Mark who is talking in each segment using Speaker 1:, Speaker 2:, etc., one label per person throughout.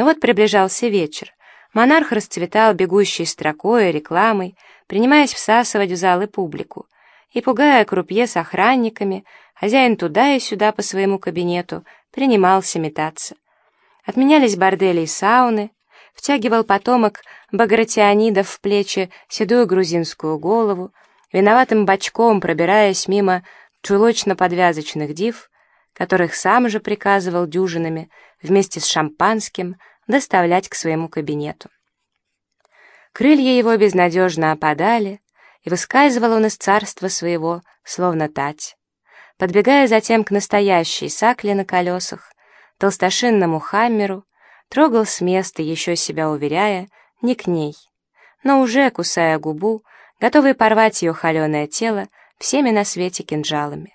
Speaker 1: Но вот приближался вечер. Монарх расцветал бегущей строкой и рекламой, принимаясь всасывать в залы публику. И, пугая крупье с охранниками, хозяин туда и сюда по своему кабинету принимался метаться. Отменялись бордели и сауны, втягивал потомок багратионидов в плечи седую грузинскую голову, виноватым бочком пробираясь мимо чулочно-подвязочных див, которых сам же приказывал дюжинами вместе с шампанским доставлять к своему кабинету. Крылья его безнадежно опадали, и выскальзывал он из царства своего, словно тать. Подбегая затем к настоящей сакле на колесах, толстошинному хаммеру, трогал с места, еще себя уверяя, не к ней, но уже, кусая губу, готовый порвать ее холеное тело всеми на свете кинжалами.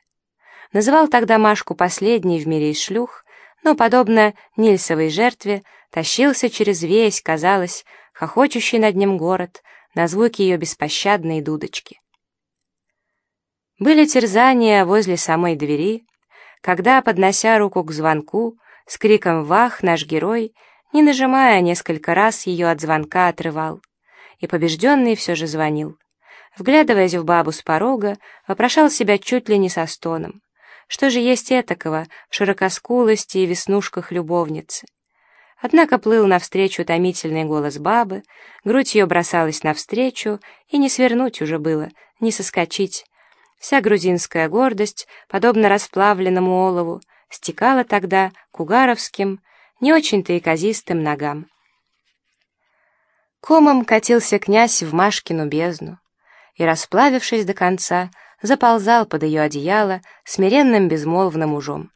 Speaker 1: Называл тогда Машку последней в мире из шлюх, но, подобно Нильсовой жертве, тащился через весь, казалось, хохочущий над ним город на звуки ее беспощадной дудочки. Были терзания возле самой двери, когда, поднося руку к звонку, с криком «Вах!» наш герой, не нажимая несколько раз, ее от звонка отрывал. И побежденный все же звонил. Вглядываясь в бабу с порога, вопрошал себя чуть ли не со стоном. Что же есть этакого в широкоскулости и веснушках любовницы? Однако плыл навстречу томительный голос бабы, грудь ее бросалась навстречу, и не свернуть уже было, не соскочить. Вся грузинская гордость, подобно расплавленному олову, стекала тогда к угаровским, не очень-то и казистым ногам. Комом катился князь в Машкину бездну и, расплавившись до конца, заползал под ее одеяло смиренным безмолвным ужом.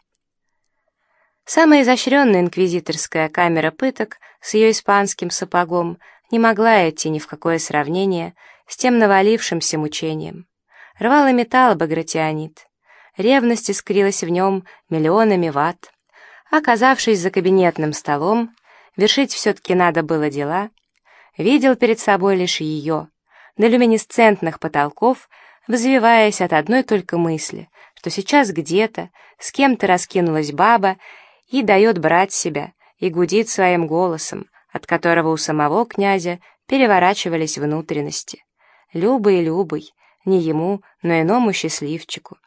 Speaker 1: Самая изощренная инквизиторская камера пыток с ее испанским сапогом не могла идти ни в какое сравнение с тем навалившимся мучением. Рвал и металл багратионит. Ревность искрилась в нем миллионами ватт. Оказавшись за кабинетным столом, вершить все-таки надо было дела, видел перед собой лишь ее, на люминесцентных потолков, взвиваясь от одной только мысли, что сейчас где-то с кем-то раскинулась баба и дает брать себя, и гудит своим голосом, от которого у самого князя переворачивались внутренности. Любый, любый, не ему, но иному счастливчику.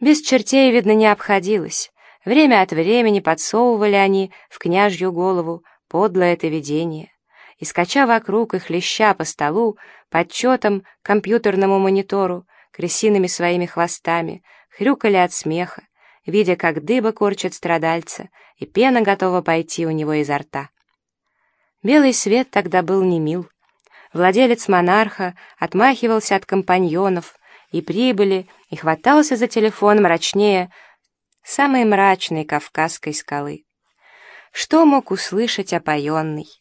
Speaker 1: Без чертей, видно, не обходилось, Время от времени подсовывали они в княжью голову подлое это видение, и, скача вокруг их леща по столу, подсчетом компьютерному монитору, крысиными своими хвостами, хрюкали от смеха, видя, как дыба корчит страдальца, и пена готова пойти у него изо рта. Белый свет тогда был не мил. Владелец монарха отмахивался от компаньонов и прибыли, и хватался за телефон мрачнее самой мрачной кавказской скалы. Что мог услышать опоенный?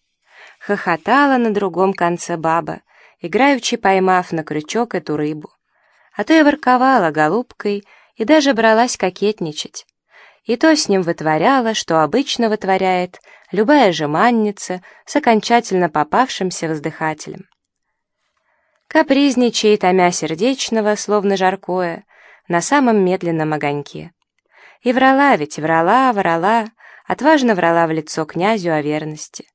Speaker 1: Хохотала на другом конце баба, играючи поймав на крючок эту рыбу. А то и ворковала голубкой и даже бралась кокетничать. И то с ним вытворяла, что обычно вытворяет любая жеманница с окончательно попавшимся воздыхателем. Капризничает томя сердечного, словно жаркое, на самом медленном огоньке. И врала ведь, врала, врала, отважно врала в лицо князю о верности.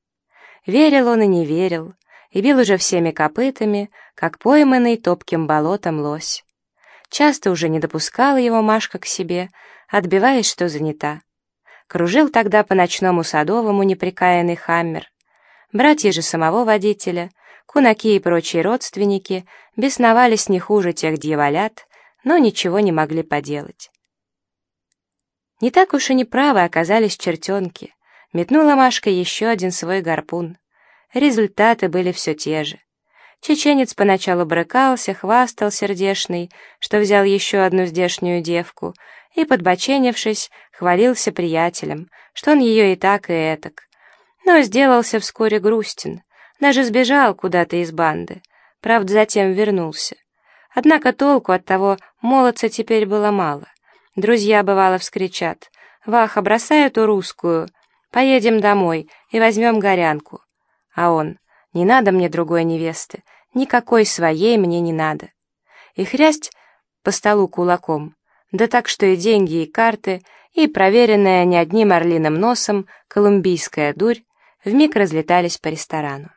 Speaker 1: Верил он и не верил, и бил уже всеми копытами, как пойманный топким болотом лось. Часто уже не допускала его Машка к себе, отбиваясь, что занята. Кружил тогда по ночному садовому неприкаянный хаммер. Братья же самого водителя, кунаки и прочие родственники бесновались не хуже тех дьяволят, но ничего не могли поделать. Не так уж и неправы оказались чертенки. Метнула Машка еще один свой гарпун. Результаты были все те же. Чеченец поначалу брыкался, хвастал сердешный, что взял еще одну здешнюю девку, и, подбоченившись, хвалился приятелем, что он ее и так, и этак. Но сделался вскоре грустен, даже сбежал куда-то из банды, правда, затем вернулся. Однако толку от того молодца теперь было мало. Друзья, бывало, вскричат. «Ваха, бросай эту русскую, поедем домой и возьмем горянку». А он, «Не надо мне другой невесты, никакой своей мне не надо». И хрясть по столу кулаком, да так, что и деньги, и карты, и проверенная не одним орлиным носом колумбийская дурь вмиг разлетались по ресторану.